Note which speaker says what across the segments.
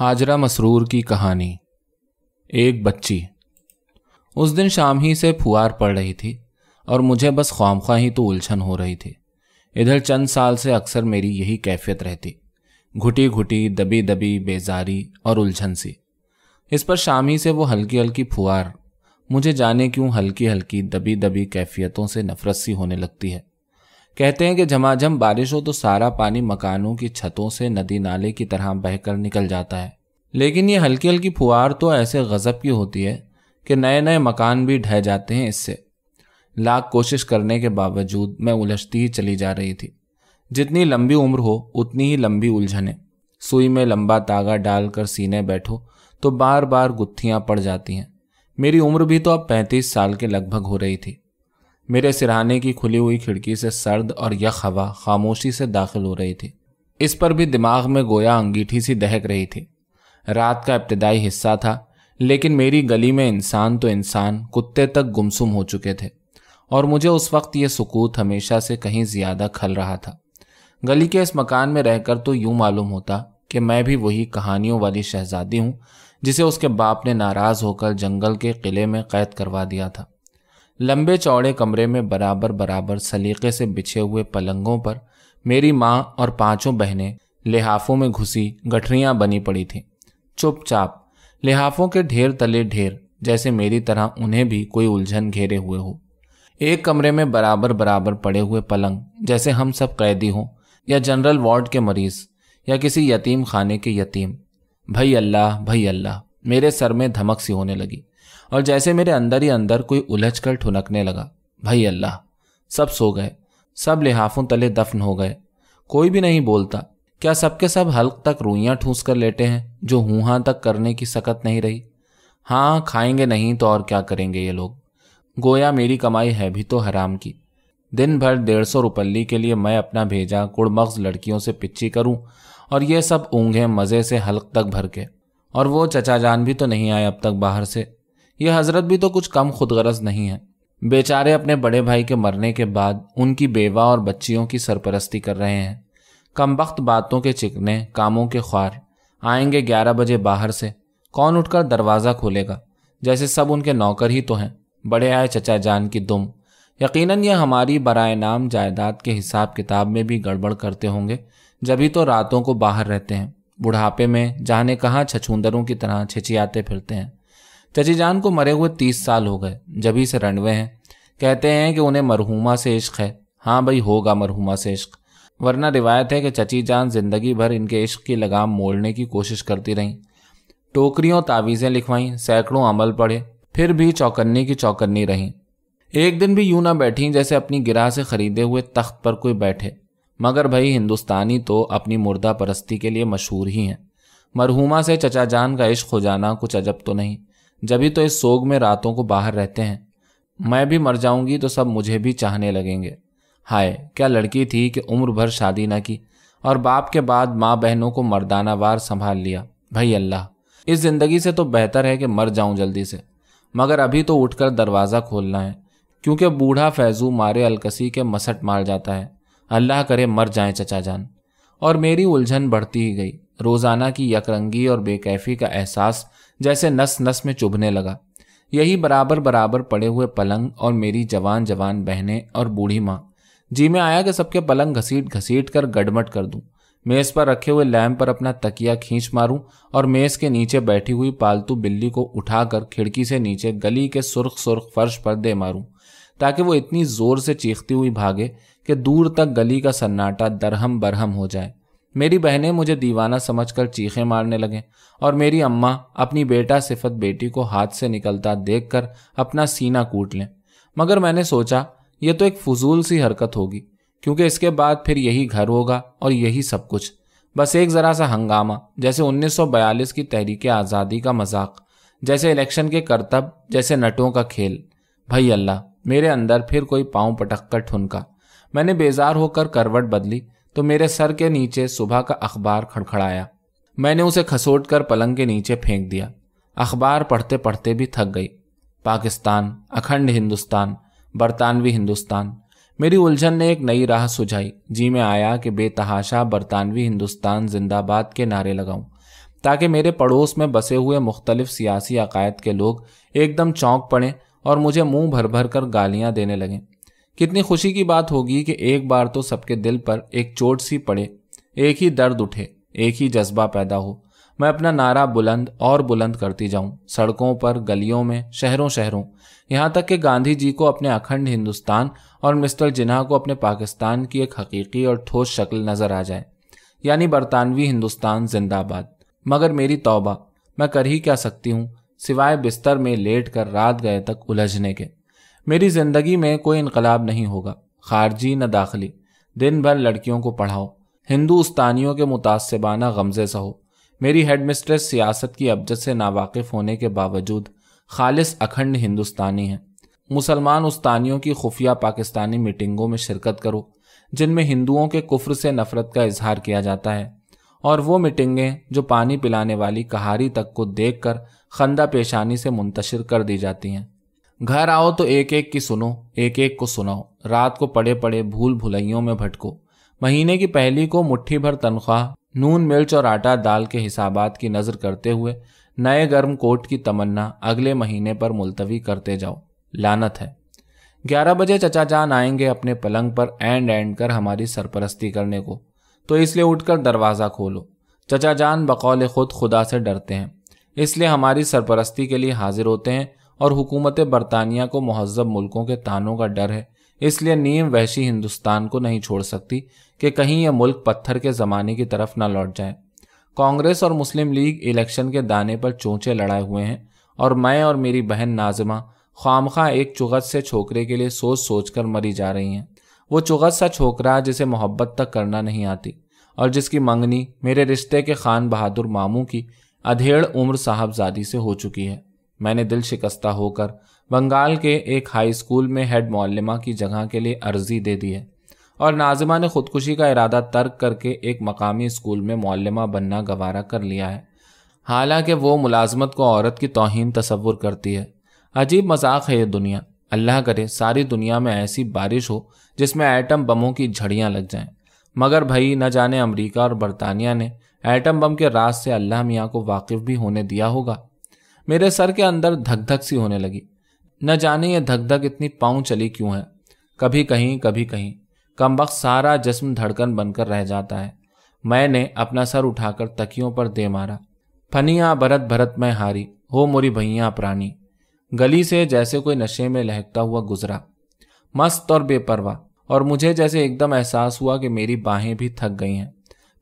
Speaker 1: حاجرہ مسرور کی کہانی۔ ایک بچی۔ اس دن شام ہی سے پھوار پڑ رہی تھی اور مجھے بس خواہ ہی تو الجھن ہو رہی تھی۔ ادھر چند سال سے اکثر میری یہی کیفیت رہتی۔ گھٹی گھٹی، دبی دبی، بیزاری اور الجھن سی۔ اس پر شام ہی سے وہ ہلکی ہلکی پھوار۔ مجھے جانے کیوں ہلکی ہلکی، دبی دبی کیفیتوں سے نفرت سی ہونے لگتی ہے۔ کہتے ہیں کہ جھماجھم بارش ہو تو سارا پانی مکانوں کی چھتوں سے ندی نالے کی طرح بہ کر نکل جاتا ہے۔ لیکن یہ ہلکی ہلکی پھوار تو ایسے غضب کی ہوتی ہے کہ نئے نئے مکان بھی ڈھہ جاتے ہیں اس سے۔ لاکھ کوشش کرنے کے باوجود میں الجھتی ہی چلی جا رہی تھی۔ جتنی لمبی عمر ہو، اتنی ہی لمبی الجھنیں۔ سوئی میں لمبا تاگا ڈال کر سینے بیٹھو تو بار بار گتھیاں پڑ جاتی ہیں۔ میری عمر بھی تو اب پینتیس سال کے لگ بھگ ہو رہی تھی۔ میرے سرہانے کی کھلی ہوئی کھڑکی سے سرد اور یخ ہوا خاموشی سے داخل ہو رہی تھی۔ اس پر بھی دماغ میں گویا انگیٹھی سی دہک رہی تھی۔ رات کا ابتدائی حصہ تھا، لیکن میری گلی میں انسان تو انسان، کتے تک گمسم ہو چکے تھے۔ اور مجھے اس وقت یہ سکوت ہمیشہ سے کہیں زیادہ کھل رہا تھا۔ گلی کے اس مکان میں رہ کر تو یوں معلوم ہوتا کہ میں بھی وہی کہانیوں والی شہزادی ہوں، جسے اس کے باپ نے ناراض ہو کر جنگل کے قلعے میں قید کروا دیا تھا۔ لمبے چوڑے کمرے میں برابر برابر سلیقے سے بچھے ہوئے پلنگوں پر میری ماں اور پانچوں بہنیں لحافوں میں گھسی گٹھریاں بنی پڑی تھیں۔ چپ چاپ، لحافوں کے ڈھیر تلے ڈھیر، جیسے میری طرح انہیں بھی کوئی الجھن گھیرے ہوئے ہو۔ ایک کمرے میں برابر برابر پڑے ہوئے پلنگ، جیسے ہم سب قیدی ہوں، یا جنرل وارڈ کے مریض، یا کسی یتیم خانے کے یتیم۔ بھائی اللہ بھائی اللہ، میرے سر میں دھمک سی ہونے لگی۔ اور جیسے میرے اندر ہی اندر کوئی الجھ کر ٹھنکنے لگا، بھائی اللہ، سب سو گئے، سب لحافوں تلے دفن ہو گئے، کوئی بھی نہیں بولتا۔ کیا سب کے سب حلق تک روئیاں ٹھونس کر لیٹے ہیں جو ہوں ہاں تک کرنے کی سکت نہیں رہی؟ ہاں کھائیں گے نہیں تو اور کیا کریں گے یہ لوگ؟ گویا میری کمائی ہے بھی تو حرام کی۔ دن بھر ڈیڑھ سو روپلی کے لیے میں اپنا بھیجا کڑ مغز لڑکیوں سے پچی کروں اور یہ سب اونگیں مزے سے حلق تک بھر کے۔ اور وہ چچا جان بھی تو نہیں آئے اب تک باہر سے۔ یہ حضرت بھی تو کچھ کم خود غرض نہیں ہے بیچارے اپنے بڑے بھائی کے مرنے کے بعد ان کی بیوہ اور بچیوں کی سرپرستی کر رہے ہیں۔ کم وقت باتوں کے چکنے، کاموں کے خوار۔ آئیں گے گیارہ بجے باہر سے۔ کون اٹھ کر دروازہ کھولے گا؟ جیسے سب ان کے نوکر ہی تو ہیں۔ بڑے آئے چچا جان کی دم۔ یقیناً یہ ہماری برائے نام جائیداد کے حساب کتاب میں بھی گڑبڑ کرتے ہوں گے۔ جبھی تو راتوں کو باہر رہتے ہیں۔ بڑھاپے میں جانے کہاں چھچوندروں کی طرح چھچیاتے پھرتے ہیں۔ چچی جان کو مرے ہوئے تیس سال ہو گئے۔ جبھی سے رنڈوے ہیں۔ کہتے ہیں کہ انہیں مرحوما سے عشق ہے۔ ہاں بھائی، ہوگا مرحوما سے عشق۔ ورنہ روایت ہے کہ چچی جان زندگی بھر ان کے عشق کی لگام موڑنے کی کوشش کرتی رہیں۔ ٹوکریوں تعویذیں لکھوائیں، سینکڑوں عمل پڑے پھر بھی چوکنی کی چوکنی رہیں۔ ایک دن بھی یوں نہ بیٹھی جیسے اپنی گرا سے خریدے ہوئے تخت پر کوئی بیٹھے۔ مگر بھائی، ہندوستانی تو اپنی مردہ پرستی کے لیے مشہور ہی ہیں۔ مرحوما سے چچا جان کا عشق ہو جانا کچھ عجب تو نہیں۔ جبھی تو اس سوگ میں راتوں کو باہر رہتے ہیں، میں بھی مر جاؤں گی تو سب مجھے بھی چاہنے لگیں گے۔ ہائے، کیا لڑکی تھی کہ عمر بھر شادی نہ کی اور باپ کے بعد ماں بہنوں کو مردانہ وار سنبھال لیا۔ بھائی اللہ، اس زندگی سے تو بہتر ہے کہ مر جاؤں جلدی سے، مگر ابھی تو اٹھ کر دروازہ کھولنا ہے، کیونکہ بوڑھا فیضو مارے الکسی کے مسٹ مار جاتا ہے۔ اللہ کرے مر جائیں چچا جان۔ اور میری الجھن بڑھتی ہی گئی۔ روزانہ کی یکرنگی اور بے کیفی کا احساس جیسے نس نس میں چبھنے لگا۔ یہی برابر برابر پڑے ہوئے پلنگ اور میری جوان جوان بہنیں اور بوڑھی ماں۔ جی میں آیا کہ سب کے پلنگ گھسیٹ گھسیٹ کر گڑمٹ کر دوں۔ میز پر رکھے ہوئے لیمپ پر اپنا تکیا کھینچ ماروں اور میز کے نیچے بیٹھی ہوئی پالتو بلی کو اٹھا کر کھڑکی سے نیچے گلی کے سرخ سرخ فرش پر دے ماروں، تاکہ وہ اتنی زور سے چیختی ہوئی بھاگے کہ دور تک گلی کا سناٹا درہم برہم ہو جائے۔ میری بہنیں مجھے دیوانہ سمجھ کر چیخیں مارنے لگیں اور میری اماں اپنی بیٹا صفت بیٹی کو ہاتھ سے نکلتا دیکھ کر اپنا سینہ کوٹ لیں۔ مگر میں نے سوچا، یہ تو ایک فضول سی حرکت ہوگی، کیونکہ اس کے بعد پھر یہی گھر ہوگا اور یہی سب کچھ۔ بس ایک ذرا سا ہنگامہ، جیسے انیس سو بیالیس کی تحریک آزادی کا مذاق، جیسے الیکشن کے کرتب، جیسے نٹوں کا کھیل۔ بھائی اللہ، میرے اندر پھر کوئی پاؤں پٹک کر ٹھنکا میں نے بیزار ہو کر کروٹ بدلی۔ تو میرے سر کے نیچے صبح کا اخبار کھڑکھڑایا۔ میں نے اسے کھسوٹ کر پلنگ کے نیچے پھینک دیا۔ اخبار پڑھتے پڑھتے بھی تھک گئی۔ پاکستان، اکھنڈ ہندوستان، برطانوی ہندوستان۔ میری الجھن نے ایک نئی راہ سجھائی۔ جی میں آیا کہ بے تحاشا برطانوی ہندوستان زندہ باد کے نعرے لگاؤں۔ تاکہ میرے پڑوس میں بسے ہوئے مختلف سیاسی عقائد کے لوگ ایک دم چونک پڑیں اور مجھے منہ بھر بھر کر گالیاں دینے لگیں۔ کتنی خوشی کی بات ہوگی کہ ایک بار تو سب کے دل پر ایک چوٹ سی پڑے، ایک ہی درد اٹھے، ایک ہی جذبہ پیدا ہو۔ میں اپنا نعرہ بلند اور بلند کرتی جاؤں، سڑکوں پر، گلیوں میں، شہروں شہروں۔ یہاں تک کہ گاندھی جی کو اپنے اکھنڈ ہندوستان اور مسٹر جناح کو اپنے پاکستان کی ایک حقیقی اور ٹھوس شکل نظر آ جائے یعنی برطانوی ہندوستان زندہ باد مگر میری توبہ، میں کر ہی کیا سکتی ہوں، سوائے بستر میں لیٹ کر رات گئے تک الجھنے کے۔ میری زندگی میں کوئی انقلاب نہیں ہوگا۔ خارجی نہ داخلی۔ دن بھر لڑکیوں کو پڑھاؤ۔ ہندوستانیوں کے متاثبانہ غمزے سہو۔ میری ہیڈ مسٹریس سیاست کی ابجد سے ناواقف ہونے کے باوجود خالص اکھنڈ ہندوستانی ہیں۔ مسلمان استانیوں کی خفیہ پاکستانی میٹنگوں میں شرکت کرو، جن میں ہندوؤں کے کفر سے نفرت کا اظہار کیا جاتا ہے۔ اور وہ میٹنگیں جو پانی پلانے والی کہاری تک کو دیکھ کر خندہ پیشانی سے منتشر کر دی جاتی ہیں۔ گھر آؤ تو ایک ایک کی سنو، ایک ایک کو سناؤ۔ رات کو پڑے پڑے بھول بھلائیوں میں بھٹکو۔ مہینے کی پہلی کو مٹھی بھر تنخواہ، نون مرچ اور آٹا دال کے حسابات کی نظر کرتے ہوئے نئے گرم کوٹ کی تمنا اگلے مہینے پر ملتوی کرتے جاؤ۔ لانت ہے۔ گیارہ بجے چچا جان آئیں گے اپنے پلنگ پر اینڈ اینڈ کر ہماری سرپرستی کرنے کو۔ تو اس لیے اٹھ کر دروازہ کھولو۔ چچا جان بقول خود خدا سے ڈرتے ہیں۔ اس لیے ہماری سرپرستی کے لیے حاضر ہوتے ہیں۔ اور حکومت برطانیہ کو مہذب ملکوں کے تانوں کا ڈر ہے۔ اس لیے نیم وحشی ہندوستان کو نہیں چھوڑ سکتی کہ کہیں یہ ملک پتھر کے زمانے کی طرف نہ لوٹ جائے۔ کانگریس اور مسلم لیگ الیکشن کے دانے پر چونچے لڑائے ہوئے ہیں اور میں اور میری بہن نازمہ خواہ ایک چغت سے چھوکرے کے لیے سوچ سوچ کر مری جا رہی ہیں۔ وہ چغت سا چھوکرا جسے محبت تک کرنا نہیں آتی اور جس کی منگنی میرے رشتے کے خان بہادر ماموں کی ادھیڑ عمر صاحب زادی سے ہو چکی ہے۔ میں نے دل شکستہ ہو کر بنگال کے ایک ہائی اسکول میں ہیڈ معلمہ کی جگہ کے لیے عرضی دے دی ہے اور ناظمہ نے خودکشی کا ارادہ ترک کر کے ایک مقامی اسکول میں معلمہ بننا گوارا کر لیا ہے۔ حالانکہ وہ ملازمت کو عورت کی توہین تصور کرتی ہے۔ عجیب مذاق ہے یہ دنیا۔ اللہ کرے، ساری دنیا میں ایسی بارش ہو جس میں ایٹم بموں کی جھڑیاں لگ جائیں۔ مگر بھائی، نہ جانے امریکہ اور برطانیہ نے ایٹم بم کے راز سے اللہ میاں کو واقف بھی ہونے دیا ہوگا۔ میرے سر کے اندر دھک دھک سی ہونے لگی۔ نہ جانے یہ دھک دھک اتنی پاؤں چلی کیوں ہے۔ کبھی کہیں کبھی کہیں۔ کم وقت سارا جسم دھڑکن بن کر رہ جاتا ہے۔ میں نے اپنا سر اٹھا کر تکیوں پر دے مارا۔ پھنیاں برت بھرت میں ہاری۔ ہو موری بھئیاں پرانی۔ گلی سے جیسے کوئی نشے میں لہکتا ہوا گزرا۔ مست اور بے پرواہ اور مجھے جیسے ایک دم احساس ہوا کہ میری باہیں بھی تھک گئی ہیں۔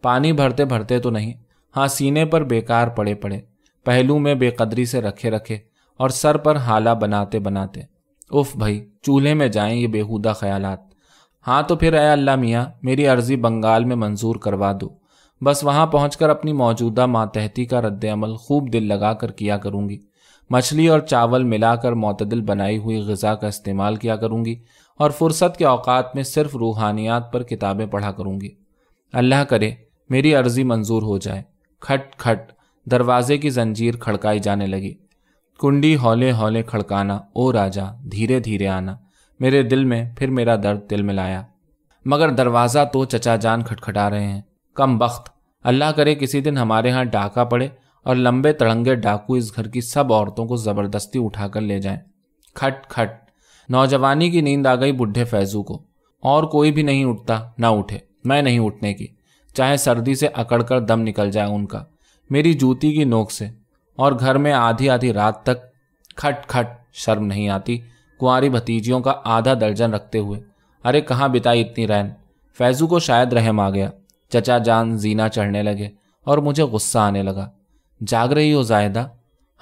Speaker 1: پانی بھرتے بھرتے تو نہیں۔ ہاں سینے پر بیکار پڑے پڑے۔ پہلو میں بے قدری سے رکھے رکھے اور سر پر حالہ بناتے بناتے اف بھائی، چولہے میں جائیں یہ بےحودہ خیالات۔ ہاں تو پھر اے اللہ میاں، میری عرضی بنگال میں منظور کروا دو۔ بس وہاں پہنچ کر اپنی موجودہ ماتحتی کا رد عمل خوب دل لگا کر کیا کروں گی۔ مچھلی اور چاول ملا کر معتدل بنائی ہوئی غذا کا استعمال کیا کروں گی اور فرصت کے اوقات میں صرف روحانیات پر کتابیں پڑھا کروں گی۔ اللہ کرے، میری عرضی منظور ہو جائے۔ کھٹ کھٹ۔ دروازے کی زنجیر کھڑکائی جانے لگی۔ کنڈی ہولے ہولے کھڑکانا، او راجا، دھیرے دھیرے آنا۔ میرے دل میں پھر میرا درد دل میں لایا۔ مگر دروازہ تو چچا جان کھٹکھٹا رہے ہیں۔ کم بخت۔ اللہ کرے کسی دن ہمارے ہاں ڈاکہ پڑے اور لمبے تڑنگے ڈاکو اس گھر کی سب عورتوں کو زبردستی اٹھا کر لے جائیں۔ کھٹ کھٹ۔ نوجوانی کی نیند آ گئی بڈھے فیضو کو۔ اور کوئی بھی نہیں اٹھتا، نہ اٹھے۔ میں نہیں اٹھنے کی۔ چاہے سردی سے اکڑ کر دم نکل جائے ان کا۔ میری جوتی کی نوک سے، اور گھر میں آدھی آدھی رات تک کھٹ کھٹ شرم نہیں آتی، کنواری بھتیجیوں کا آدھا درجن رکھتے ہوئے۔ ارے، کہاں بتائی اتنی رین فیضو کو شاید رحم آ گیا۔ چچا جان زینا چڑھنے لگے اور مجھے غصہ آنے لگا۔ جاگ رہی ہو زائدہ؟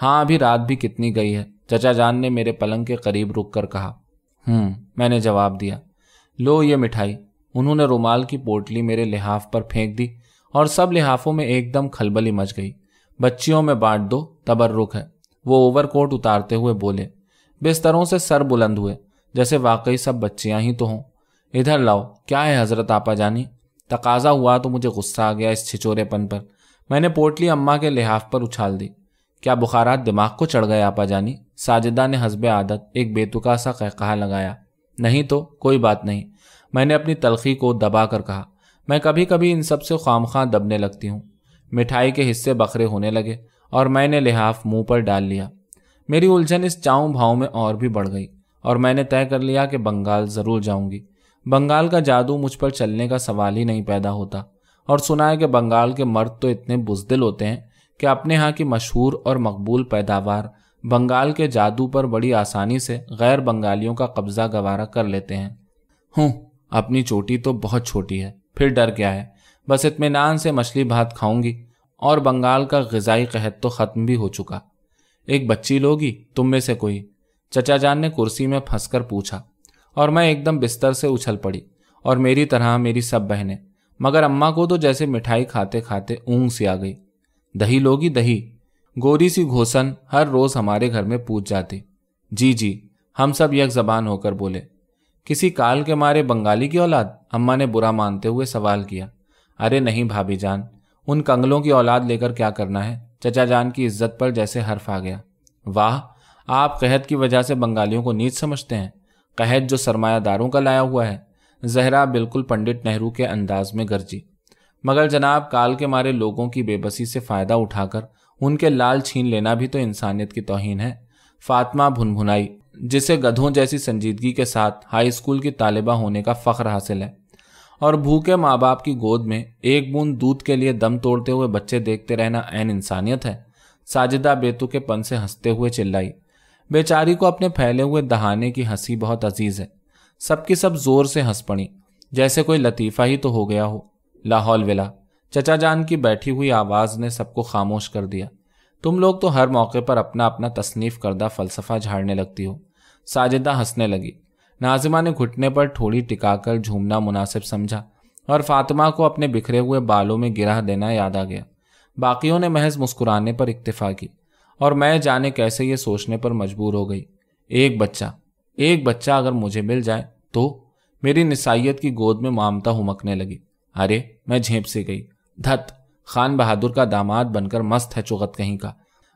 Speaker 1: ہاں ابھی رات بھی کتنی گئی ہے۔ چچا جان نے میرے پلنگ کے قریب رک کر کہا۔ ہوں میں نے جواب دیا۔ لو یہ مٹھائی۔ انہوں نے رومال کی پوٹلی میرے لحاف پر پھینک دی۔ اور سب لحافوں میں ایک دم کھلبلی مچ گئی۔ بچیوں میں بانٹ دو، تبرک ہے۔ وہ اوور کوٹ اتارتے ہوئے بولے، بستروں سے سر بلند ہوئے، جیسے واقعی سب بچیاں ہی تو ہوں۔ ادھر لاؤ، کیا ہے حضرت آپا جانی؟ تقاضا ہوا تو مجھے غصہ آ گیا اس چھچورے پن پر۔ میں نے پوٹلی اماں کے لحاف پر اچھال دی۔ کیا بخارات دماغ کو چڑھ گئے آپا جانی؟ ساجدہ نے حسب عادت ایک بےتکا سا کہا لگایا۔ نہیں تو، کوئی بات نہیں۔ میں نے اپنی تلخی کو دبا کر کہا۔ میں کبھی کبھی ان سب سے خام خواہ دبنے لگتی ہوں۔ مٹھائی کے حصے بکرے ہونے لگے اور میں نے لحاف منہ پر ڈال لیا۔ میری الجھن اس چاؤں بھاؤں میں اور بھی بڑھ گئی اور میں نے طے کر لیا کہ بنگال ضرور جاؤں گی۔ بنگال کا جادو مجھ پر چلنے کا سوال ہی نہیں پیدا ہوتا اور سنا ہے کہ بنگال کے مرد تو اتنے بزدل ہوتے ہیں کہ اپنے ہاں کی مشہور اور مقبول پیداوار بنگال کے جادو پر بڑی آسانی سے غیر بنگالیوں کا قبضہ گوارا کر لیتے ہیں۔ ہوں، اپنی چوٹی تو بہت چھوٹی ہے۔ پھر ڈر کیا ہے۔ بس اطمینان سے مچھلی بھات کھاؤں گی۔ اور بنگال کا غذائی قحط تو ختم بھی ہو چکا۔ ایک بچی لوگی، تم میں سے کوئی۔ چچا جان نے کرسی میں پھنس کر پوچھا۔ اور میں ایک دم بستر سے اچھل پڑی۔ اور میری طرح میری سب بہنیں۔ مگر اماں کو تو جیسے مٹھائی کھاتے کھاتے اونگ سی آ گئی۔ دہی لوگی، دہی۔ گوری سی گھوسن ہر روز ہمارے گھر میں پوچھ جاتی۔ جی جی۔ ہم سب یک زبان ہو کر بولے۔ کسی کال کے مارے بنگالی کی اولاد؟ اماں نے برا مانتے ہوئے سوال کیا۔ ارے نہیں بھابھی جان، ان کنگلوں کی اولاد لے کر کیا کرنا ہے؟ چچا جان کی عزت پر جیسے حرف آ گیا۔ واہ، آپ قحط کی وجہ سے بنگالیوں کو نیچ سمجھتے ہیں۔ قحط جو سرمایہ داروں کا لایا ہوا ہے۔ زہرا بالکل پنڈت نہرو کے انداز میں گرجی۔ مگر جناب، کال کے مارے لوگوں کی بے بسی سے فائدہ اٹھا کر ان کے لال چھین لینا بھی تو انسانیت کی توہین ہے۔ فاطمہ بھن بھنائی جسے گدھوں جیسی سنجیدگی کے ساتھ ہائی اسکول کی طالبہ ہونے کا فخر حاصل ہے۔ اور بھوکے ماں باپ کی گود میں ایک بوند دودھ کے لیے دم توڑتے ہوئے بچے دیکھتے رہنا این انسانیت ہے۔ ساجدہ بیتو کے پن سے ہنستے ہوئے چلائی۔ بیچاری کو اپنے پھیلے ہوئے دہانے کی ہنسی بہت عزیز ہے۔ سب کی سب زور سے ہنس پڑی۔ جیسے کوئی لطیفہ ہی تو ہو گیا ہو۔ لاہور ولا چچا جان کی بیٹھی ہوئی آواز نے سب کو خاموش کر دیا۔ تم لوگ تو ہر موقع پر اپنا اپنا تصنیف کردہ فلسفہ جھاڑنے لگتی ہو۔ ساجدہ ہنسنے لگی۔ ناظمہ نے گھٹنے پر تھوڑی ٹکا کر جھومنا مناسب سمجھا اور فاطمہ کو اپنے بکھرے ہوئے بالوں میں گرہ دینا یاد آ گیا۔ باقیوں نے محض مسکرانے پر اکتفا کی اور میں جانے کیسے یہ سوچنے پر مجبور ہو گئی۔ ایک بچہ ایک بچہ اگر مجھے مل جائے تو؟ میری نسائیت کی گود میں مامتا ہمکنے لگی۔ ارے، میں جھیپ سے گئی۔ دھت، خان بہادر کا داماد بن کر مست ہے چغت کہیں کا۔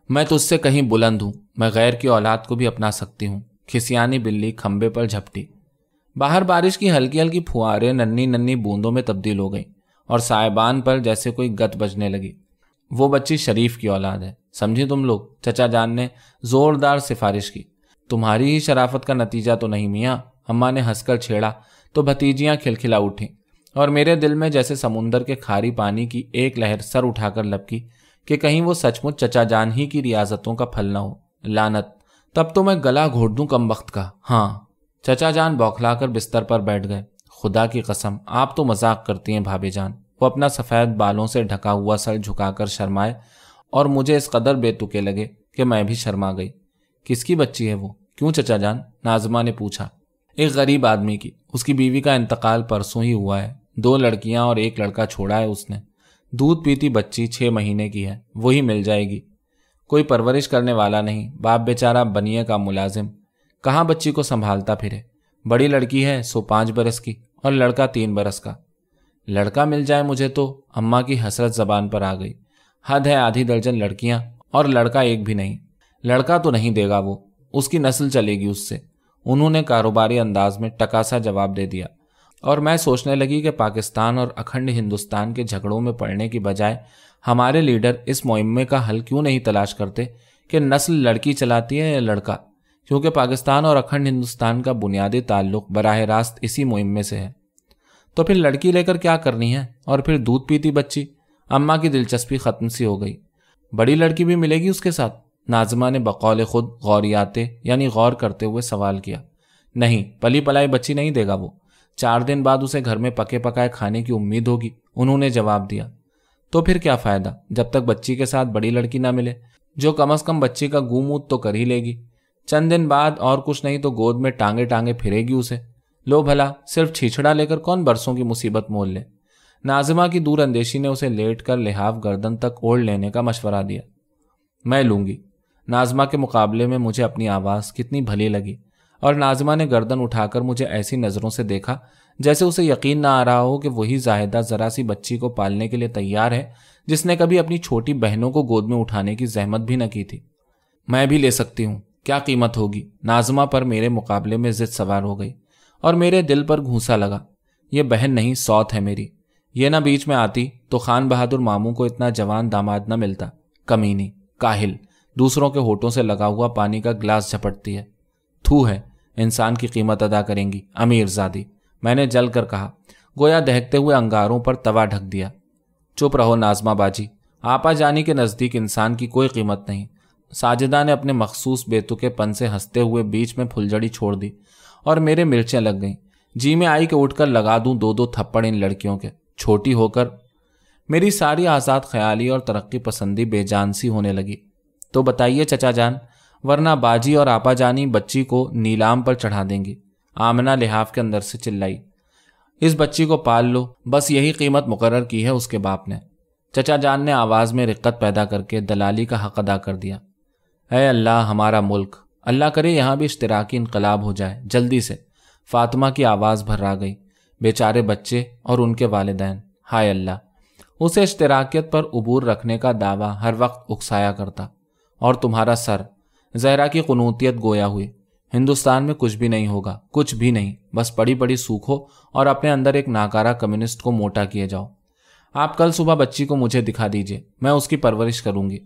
Speaker 1: میں تو اس سے کہیں بلند ہوں۔ میں غیر کی اولاد کو بھی اپنا سکتی ہوں۔ کھسیانی بلی کھمبے پر جھپٹی۔ باہر بارش کی ہلکی ہلکی پھوارے ننی ننی بوندوں میں تبدیل ہو گئی اور سائبان پر جیسے کوئی گت بجنے لگی۔ وہ بچی شریف کی اولاد ہے۔ سمجھی تم لوگ، چچا جان نے زوردار سفارش کی۔ تمہاری ہی شرافت کا نتیجہ تو نہیں میاں۔ اماں نے ہنس کر چھیڑا تو بھتیجیاں کھلکھلا اٹھیں۔ اور میرے دل میں جیسے سمندر کے کھاری پانی کی ایک لہر سر اٹھا کر لپکی کہ کہیں وہ سچ مچ چچا جان ہی کی ریاضتوں کا پھل نہ ہو۔ لانت تب تو میں گلا گھوٹ دوں کم وقت کا۔ ہاں چچا جان بوکھلا کر بستر پر بیٹھ گئے۔ خدا کی قسم، آپ تو مذاق کرتی ہیں بھابھی جان۔ وہ اپنا سفید بالوں سے ڈھکا ہوا سر جھکا کر شرمائے اور مجھے اس قدر بے تکے لگے کہ میں بھی شرما گئی۔ کس کی بچی ہے وہ؟ کیوں چچا جان؟ نازما نے پوچھا۔ ایک غریب آدمی کی۔ اس کی بیوی کا انتقال پرسوں ہی ہوا ہے۔ دو لڑکیاں اور ایک لڑکا چھوڑا ہے اس نے۔ دودھ پیتی بچی چھ مہینے کی ہے۔ وہی مل جائے گی۔ کوئی پرورش کرنے والا نہیں۔ باپ بیچارہ بنیے کا ملازم۔ کہاں بچی کو سنبھالتا پھرے؟ بڑی لڑکی ہے سو پانچ برس کی اور لڑکا تین برس کا۔ لڑکا مل جائے مجھے تو اماں کی حسرت زبان پر آ گئی۔ حد ہے آدھی درجن لڑکیاں اور لڑکا ایک بھی نہیں۔ لڑکا تو نہیں دے گا وہ، اس کی نسل چلے گی اس سے۔ انہوں نے کاروباری انداز میں ٹکاسا جواب دے دیا۔ اور میں سوچنے لگی کہ پاکستان اور اکھنڈ ہندوستان کے جھگڑوں میں پڑنے کی بجائے ہمارے لیڈر اس معمے کا حل کیوں نہیں تلاش کرتے کہ نسل لڑکی چلاتی ہے یا لڑکا؟ کیونکہ پاکستان اور اکھنڈ ہندوستان کا بنیادی تعلق براہ راست اسی معمے سے ہے۔ تو پھر لڑکی لے کر کیا کرنی ہے؟ اور پھر دودھ پیتی بچی، اماں کی دلچسپی ختم سی ہو گئی۔ بڑی لڑکی بھی ملے گی اس کے ساتھ۔ نازمہ نے بقول خود غوریاتے یعنی غور کرتے ہوئے سوال کیا۔ نہیں، پلی پلائی بچی نہیں دے گا وہ۔ چار دن بعد اسے گھر میں پکے پکائے کھانے کی امید ہوگی، انہوں نے جواب دیا۔ تو پھر کیا فائدہ؟ جب تک بچی کے ساتھ بڑی لڑکی نہ ملے۔ جو کم از کم بچی کا گوموت تو کر ہی لے گی۔ چند دن بعد اور کچھ نہیں تو گود میں ٹانگے ٹانگے پھرے گی اسے۔ لو بھلا، صرف چھیچڑا لے کر کون برسوں کی مصیبت مول لے؟ نازمہ کی دور اندیشی نے اسے لیٹ کر لحاف گردن تک اوڑھ لینے کا مشورہ دیا۔ میں لوں گی۔ نازمہ کے مقابلے میں مجھے اپنی آواز کتنی بھلی لگی۔ اور نازمہ نے گردن اٹھا کر مجھے ایسی نظروں سے دیکھا جیسے اسے یقین نہ آ رہا ہو کہ وہی زاہدہ ذرا سی بچی کو پالنے کے لیے تیار ہے، جس نے کبھی اپنی چھوٹی بہنوں کو گود میں اٹھانے کی زحمت بھی نہ کی تھی۔ میں بھی لے سکتی ہوں۔ کیا قیمت ہوگی؟ نازمہ پر میرے مقابلے میں ضد سوار ہو گئی اور میرے دل پر گھوسا لگا۔ یہ بہن نہیں، سوت ہے میری۔ یہ نہ بیچ میں آتی تو خان بہادر ماموں کو اتنا جوان داماد نہ ملتا۔ کمینی، کاہل، دوسروں کے ہوٹوں سے لگا ہوا پانی کا گلاس جھپٹتی ہے۔ تھو ہے، انسان کی قیمت ادا کریں گی، امیر زادی۔ میں نے جل کر کہا، گویا دہتے ہوئے انگاروں پر توا ڈھک دیا۔ چپ رہو نازما باجی آپا جانی کے نزدیک انسان کی کوئی قیمت نہیں۔ ساجدہ نے اپنے مخصوص بیتو کے پن سے ہنستے ہوئے بیچ میں پھلجڑی چھوڑ دی اور میرے مرچیں لگ گئیں۔ جی میں آئی کہ اٹھ کر لگا دوں دو دو تھپڑ ان لڑکیوں کے۔ چھوٹی ہو کر میری ساری آزاد خیالی اور ترقی پسندی بے جان سی ہونے لگی۔ تو بتائیے چچا جان، ورنہ باجی اور آپا جانی بچی کو نیلام پر چڑھا دیں گی۔ آمنا لحاف کے اندر سے چلائی۔ اس بچی کو پال لو۔ بس یہی قیمت مقرر کی ہے اس کے باپ نے۔ چچا جان نے آواز میں رقت پیدا کر کے دلالی کا حق ادا کر دیا۔ اے اللہ، ہمارا ملک۔ اللہ کرے یہاں بھی اشتراکی انقلاب ہو جائے۔ جلدی سے۔ فاطمہ کی آواز بھر آ گئی۔ بیچارے بچے اور ان کے والدین۔ ہائے اللہ۔ اسے اشتراکیت پر عبور رکھنے کا دعویٰ ہر وقت اکسایا کرتا۔ اور تمہارا سر۔ زہرا کی قنوتیت گویا ہوئی۔ ہندوستان میں کچھ بھی نہیں ہوگا، کچھ بھی نہیں۔ بس بڑی بڑی سوکھو اور اپنے اندر ایک ناکارا کمیونسٹ کو موٹا کیے جاؤ۔ آپ کل صبح بچی کو مجھے دکھا دیجیے میں اس کی پرورش کروں گی۔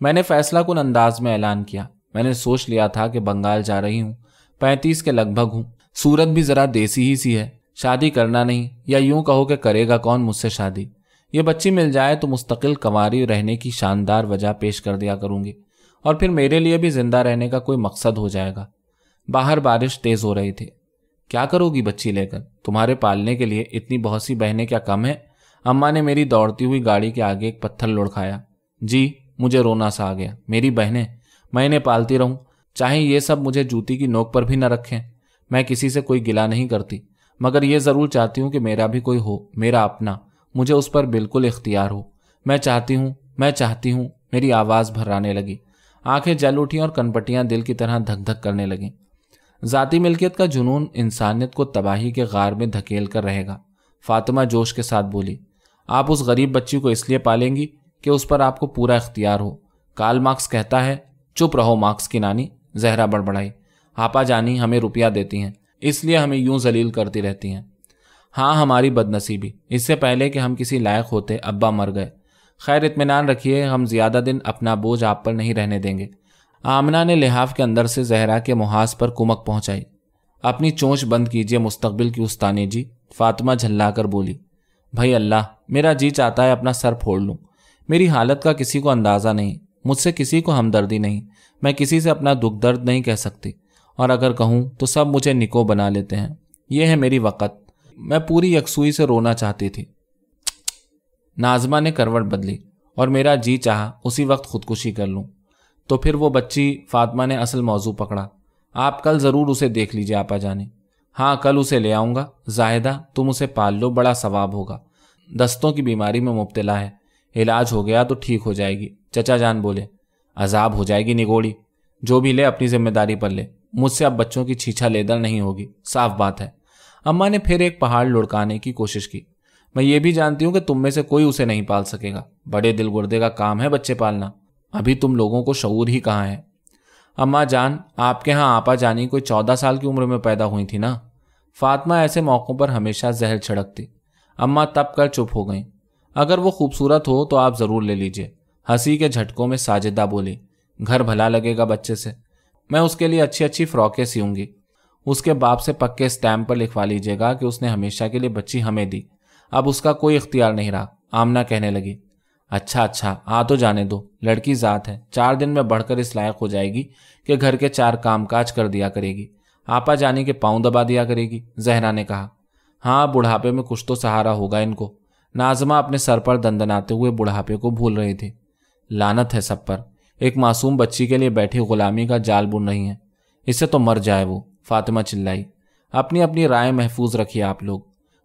Speaker 1: میں نے فیصلہ کن انداز میں اعلان کیا۔ میں نے سوچ لیا تھا کہ بنگال جا رہی ہوں۔ پینتیس کے لگ بھگ ہوں۔ سورت بھی ذرا دیسی ہی سی ہے۔ شادی کرنا نہیں، یا یوں کہو کہ کرے گا کون مجھ سے شادی؟ یہ بچی مل جائے تو مستقل کنواری رہنے کی شاندار وجہ پیش کر دیا کروں گی۔ اور پھر میرے لیے بھی زندہ رہنے کا کوئی مقصد ہو جائے گا۔ باہر بارش تیز ہو رہی تھی۔ کیا کرو گی بچی لے کر؟ تمہارے پالنے کے لیے اتنی بہت سی بہنیں کیا کم ہے اماں نے میری دوڑتی ہوئی گاڑی کے آگے ایک پتھر لڑکھایا جی مجھے رونا سا آ گیا۔ میری بہنیں، میں انہیں پالتی رہوں۔ چاہے یہ سب مجھے جوتی کی نوک پر بھی نہ رکھیں۔ میں کسی سے کوئی گلا نہیں کرتی۔ مگر یہ ضرور چاہتی ہوں کہ میرا بھی کوئی ہو، میرا اپنا۔ مجھے اس پر بالکل اختیار ہو۔ میں چاہتی ہوں، میں چاہتی ہوں، میری آواز بھرانے لگی۔ آنکھیں جل اٹھیں اور کنپٹیاں دل کی طرح دھک دھک کرنے لگیں۔ ذاتی ملکیت کا جنون انسانیت کو تباہی کے غار میں دھکیل کر رہے گا۔ فاطمہ جوش کے ساتھ بولی، آپ اس غریب بچی کو اس لیے پالیں گی کہ اس پر آپ کو پورا اختیار ہو۔ کال مارکس کہتا ہے، چپ رہو مارکس کی نانی، زہرا بڑبڑائی۔ آپا جانی ہمیں روپیہ دیتی ہیں، اس لیے ہمیں یوں ذلیل کرتی رہتی ہیں۔ ہاں ہماری بد نصیبی اس سے پہلے کہ ہم کسی لائق ہوتے ابا مر گئے۔ خیر، اطمینان رکھیے، ہم زیادہ دن اپنا بوجھ آپ پر نہیں رہنے دیں گے۔ آمنا نے لحاف کے اندر سے زہرا کے محاذ پر کمک پہنچائی۔ اپنی چونچ بند کیجیے مستقبل کی استانی جی۔ فاطمہ جھلا کر بولی، بھائی اللہ، میرا جی چاہتا ہے اپنا سر پھوڑ لوں۔ میری حالت کا کسی کو اندازہ نہیں، مجھ سے کسی کو ہمدردی نہیں۔ میں کسی سے اپنا دکھ درد نہیں کہہ سکتی۔ اور اگر کہوں تو سب مجھے نکو بنا لیتے ہیں۔ یہ ہے میری وقت۔ میں پوری یکسوئی سے رونا چاہتی تھی۔ نازمہ نے کروٹ بدلی اور میرا جی چاہا، اسی وقت خودکشی کر لوں۔ تو پھر وہ بچی فاطمہ نے اصل موضوع پکڑا۔ آپ کل ضرور اسے دیکھ لیجیے آپا جانے۔ ہاں کل اسے لے آؤں گا۔ زاہدہ، تم اسے پال لو، بڑا ثواب ہوگا۔ دستوں کی بیماری میں مبتلا ہے۔ علاج ہو گیا تو ٹھیک ہو جائے گی۔ چچا جان بولے، عذاب ہو جائے گی نگوڑی۔ جو بھی لے، اپنی ذمہ داری پر لے۔ مجھ سے اب بچوں کی چھیچا لیدر نہیں ہوگی۔ صاف بات ہے۔ اماں نے پھر ایک پہاڑ لڑکانے کی کوشش کی۔ میں یہ بھی جانتی ہوں کہ تم میں سے کوئی اسے نہیں پال سکے گا۔ بڑے دل گردے کا کام ہے بچے پالنا۔ ابھی تم لوگوں کو شعور ہی کہاں ہے؟ اماں جان، آپ کے ہاں آپا جانی کوئی چودہ سال کی عمر میں پیدا ہوئی تھی نا؟ فاطمہ ایسے موقعوں پر ہمیشہ زہر چھڑکتی اماں تب کر چپ ہو گئیں۔ اگر وہ خوبصورت ہو تو آپ ضرور لے لیجیے ہنسی کے جھٹکوں میں ساجدہ بولی گھر بھلا لگے گا بچے سے۔ میں اس کے لیے اچھی اچھی فراکیں سیوں گی۔ اس کے باپ سے پکے اسٹیمپ پر لکھوا لیجیے گا کہ اس نے ہمیشہ کے لیے بچی ہمیں دی۔ اب اس کا کوئی اختیار نہیں رہا۔ آمنا کہنے لگی اچھا اچھا آ تو جانے دو۔ لڑکی ذات ہے۔ چار دن میں بڑھ کر اس لائق ہو جائے گی کہ گھر کے چار کام کاج کر دیا کرے گی۔ آپا جانے کے پاؤں دبا دیا کرے گی زہرا نے کہا۔ ہاں بڑھاپے میں کچھ تو سہارا ہوگا ان کو۔ نازما اپنے سر پر دندناتے ہوئے بڑھاپے کو بھول رہی تھی لانت ہے سب پر۔ ایک معصوم بچی کے لیے بیٹھی غلامی کا جال بن رہی ہے اسے تو مر جائے وہ۔ فاطمہ چلائی۔ اپنی اپنی رائے محفوظ رکھیے آپ لوگ۔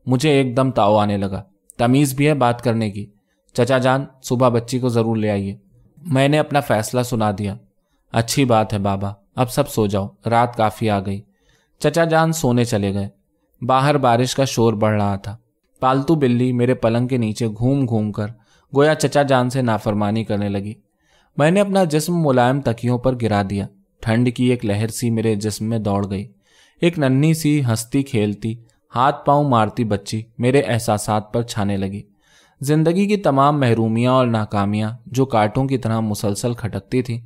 Speaker 1: مجھے ایک دم تاؤ آنے لگا۔ تمیز بھی ہے بات کرنے کی۔ چچا جان، صبح بچی کو ضرور لے آئیے۔ میں نے اپنا فیصلہ سنا دیا۔ اچھی بات ہے بابا، اب سب سو جاؤ۔ رات کافی آ گئی۔ چچا جان سونے چلے گئے۔ باہر بارش کا شور بڑھ رہا تھا۔ پالتو بلی میرے پلنگ کے نیچے گھوم گھوم کر گویا چچا جان سے نافرمانی کرنے لگی۔ میں نے اپنا جسم ملائم تکیوں پر گرا دیا۔ ٹھنڈ کی ایک لہر سی میرے جسم میں دوڑ گئی۔ ایک ننھی سی ہنستی کھیلتی، ہاتھ پاؤں مارتی بچی میرے احساسات پر چھانے لگی۔ زندگی کی تمام محرومیاں اور ناکامیاں جو کاٹوں کی طرح مسلسل کھٹکتی تھیں،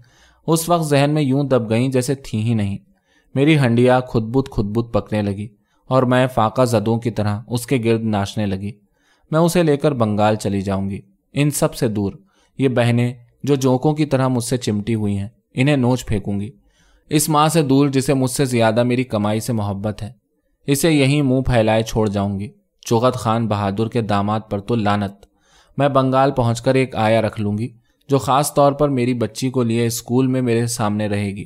Speaker 1: اس وقت ذہن میں یوں دب گئیں جیسے تھیں ہی نہیں۔ میری ہنڈیا خود بت خود بت پکنے لگی اور میں فاقہ زدوں کی طرح اس کے گرد ناچنے لگی۔ میں اسے لے کر بنگال چلی جاؤں گی۔ ان سب سے دور، یہ بہنیں جو جوکوں کی طرح مجھ سے چمٹی ہوئی ہیں، انہیں نوچ پھینکوں گی۔ اس ماں سے دور جسے مجھ سے زیادہ میری کمائی سے محبت ہے، اسے یہیں منہ پھیلائے چھوڑ جاؤں گی۔ چوغت خان بہادر کے داماد پر تو لانت میں بنگال پہنچ کر ایک آیا رکھ لوں گی، جو خاص طور پر میری بچی کو لیے اسکول میں میرے سامنے رہے گی۔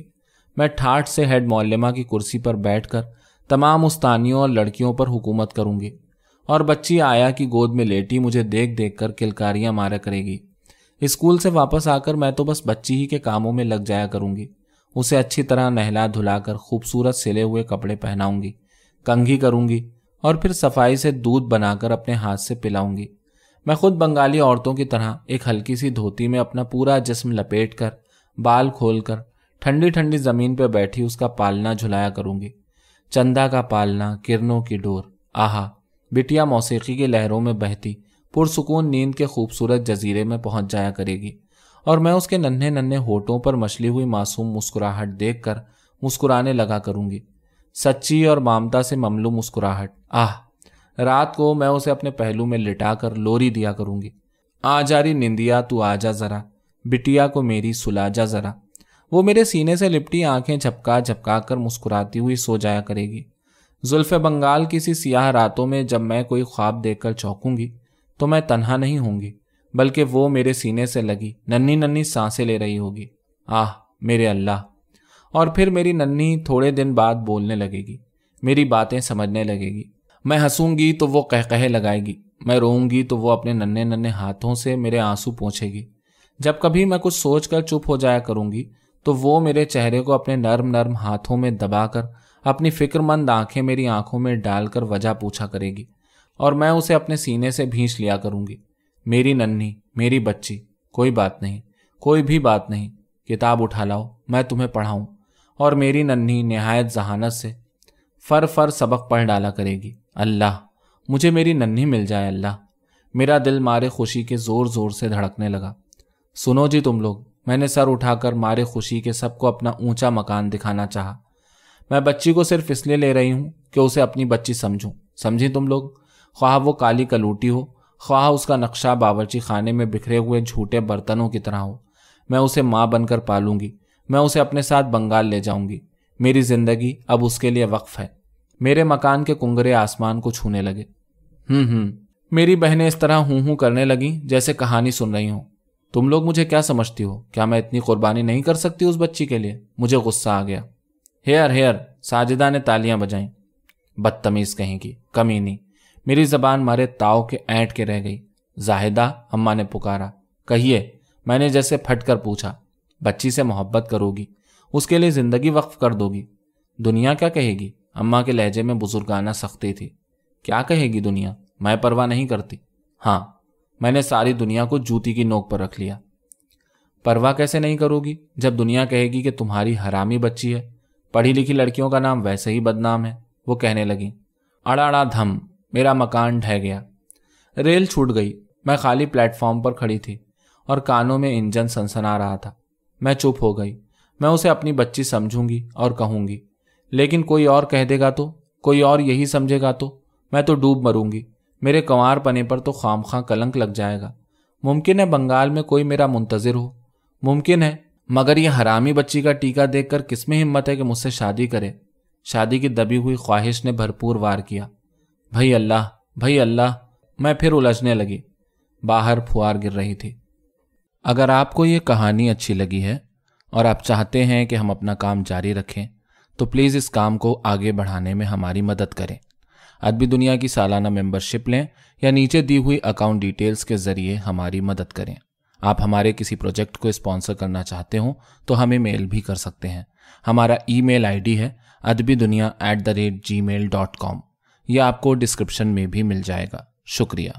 Speaker 1: میں ٹھاٹ سے ہیڈ معلمہ کی کرسی پر بیٹھ کر تمام استانیوں اور لڑکیوں پر حکومت کروں گی۔ اور بچی آیا کی گود میں لیٹی مجھے دیکھ دیکھ کر کلکاریاں مارا کرے گی۔ اسکول سے واپس آ کر میں تو بس بچی ہی کے کاموں میں لگ جایا کروں گی۔ اسے اچھی طرح نہلا دھلا کر خوبصورت سلے ہوئے کپڑے پہناؤں گی۔ کنگھی کروں گی۔ اور پھر صفائی سے دودھ بنا کر اپنے ہاتھ سے پلاؤں گی۔ میں خود بنگالی عورتوں کی طرح ایک ہلکی سی دھوتی میں اپنا پورا جسم لپیٹ کر، بال کھول کر، ٹھنڈی ٹھنڈی زمین پہ بیٹھی اس کا پالنا جھلایا کروں گی۔ چندا کا پالنا، کرنوں کی ڈور۔ آہا، بٹیا موسیقی کی لہروں میں بہتی، پرسکون نیند کے خوبصورت جزیرے میں پہنچ جایا کرے گی۔ اور میں اس کے ننھے ننھے ہوٹوں پر مچھلی ہوئی معصوم مسکراہٹ دیکھ کر مسکرانے لگا کروں گی۔ سچی اور مامتا سے مملو مسکراہٹ۔ آہ، رات کو میں اسے اپنے پہلو میں لٹا کر لوری دیا کروں گی۔ آ جاری نندیا، تو آ جا ذرا۔ بٹیا کو میری، سلا جا ذرا۔ وہ میرے سینے سے لپٹی آنکھیں جھپکا جھپکا کر مسکراتی ہوئی سو جایا کرے گی۔ زلف بنگال کسی سیاہ راتوں میں جب میں کوئی خواب دیکھ کر چونکوں گی، تو میں تنہا نہیں ہوں گی، بلکہ وہ میرے سینے سے لگی ننی ننی سانسیں لے رہی ہوگی۔ آہ، میرے اللہ۔ اور پھر میری ننی تھوڑے دن بعد بولنے لگے گی، میری باتیں سمجھنے لگے گی۔ میں ہنسوں گی تو وہ کہہ لگائے گی، میں روؤں گی تو وہ اپنے ننے ننے ہاتھوں سے میرے آنسو پوچھے گی۔ جب کبھی میں کچھ سوچ کر چپ ہو جایا کروں گی تو وہ میرے چہرے کو اپنے نرم نرم ہاتھوں میں دبا کر اپنی فکر مند آنکھیں میری آنکھوں میں ڈال کر وجہ پوچھا کرے گی اور میں اسے اپنے سینے سے بھینچ لیا کروں گی۔ میری ننھی میری بچی، کوئی بات نہیں، کوئی بھی بات نہیں، کتاب اٹھا لاؤ، میں تمہیں پڑھاؤں۔ اور میری ننھی نہایت ذہانت سے فر فر سبق پڑھ ڈالا کرے گی۔ اللہ، مجھے میری ننھی مل جائے، اللہ۔ میرا دل مارے خوشی کے زور زور سے دھڑکنے لگا۔ سنو جی تم لوگ، میں نے سر اٹھا کر مارے خوشی کے سب کو اپنا اونچا مکان دکھانا چاہا۔ میں بچی کو صرف اس لیے لے رہی ہوں کہ اسے اپنی بچی سمجھوں۔ سمجھی تم لوگ؟ خواہ وہ کالی کلوٹی ہو، خواہ اس کا نقشہ باورچی خانے میں بکھرے ہوئے جھوٹے برتنوں کی طرح ہو، میں اسے ماں بن کر پالوں گی۔ میں اسے اپنے ساتھ بنگال لے جاؤں گی۔ میری زندگی اب اس کے لیے وقف ہے۔ میرے مکان کے کنگرے آسمان کو چھونے لگے۔ ہوں ہوں میری بہنیں اس طرح ہوں ہوں کرنے لگی جیسے کہانی سن رہی ہوں۔ تم لوگ مجھے کیا سمجھتی ہو؟ کیا میں اتنی قربانی نہیں کر سکتی اس بچی کے لیے؟ مجھے غصہ آ گیا۔ Hair hair. ساجدہ نے تالیاں بجائیں۔ بدتمیز کہیں کی، کمی نہیں۔ میری زبان مارے تاؤ کے اینٹ کے رہ گئی۔ زاہدہ اما نے پکارا۔ کہیے، میں نے جیسے پھٹ کر پوچھا بچی سے محبت کرو گی، اس کے لیے زندگی وقف کر دو گی۔ دنیا کیا کہے گی؟ اما کے لہجے میں بزرگانہ سختی تھی۔ کیا کہے گی دنیا؟ میں پرواہ نہیں کرتی۔ ہاں میں نے ساری دنیا کو جوتی کی نوک پر رکھ لیا۔ پرواہ کیسے نہیں کرو گی؟ جب دنیا کہے گی کہ تمہاری حرامی بچی ہے۔ پڑھی لکھی لڑکیوں کا نام ویسے ہی بدنام ہے۔ وہ کہنے لگی اڑا اڑا دھم، میرا مکان ڈھہ گیا۔ ریل چھوٹ گئی۔ میں خالی پلیٹ فارم پر کھڑی تھی اور کانوں میں انجن سنسنا رہا تھا۔ میں چپ ہو گئی۔ میں اسے اپنی بچی سمجھوں گی اور کہوں گی، لیکن کوئی اور کہہ دے گا تو، کوئی اور یہی سمجھے گا تو، میں تو ڈوب مروں گی۔ میرے کنوار پنے پر تو خام خاں کلنک لگ جائے گا۔ ممکن ہے بنگال میں کوئی میرا منتظر ہو۔ ممکن ہے، مگر یہ حرامی بچی کا ٹیکہ دیکھ کر کس میں ہمت ہے کہ مجھ سے شادی کرے۔ شادی کی دبی ہوئی خواہش نے بھرپور وار کیا۔ بھائی اللہ بھائی اللہ، میں پھر الجھنے لگی۔ باہر پھوار گر رہی تھی۔ اگر آپ کو یہ کہانی اچھی لگی ہے اور آپ چاہتے ہیں کہ ہم اپنا کام جاری رکھیں، تو پلیز اس کام کو آگے بڑھانے میں ہماری مدد کریں۔ ادبی دنیا کی سالانہ ممبر شپ لیں یا نیچے دی ہوئی اکاؤنٹ ڈیٹیلز کے ذریعے ہماری مدد کریں۔ آپ ہمارے کسی پروجیکٹ کو اسپانسر کرنا چاہتے ہوں تو ہمیں میل بھی کر سکتے ہیں۔ ہمارا ای میل آئی ڈی ہے ادبی دنیا at the rate Gmail dot com یہ آپ کو ڈسکرپشن میں بھی مل جائے گا۔ شکریہ۔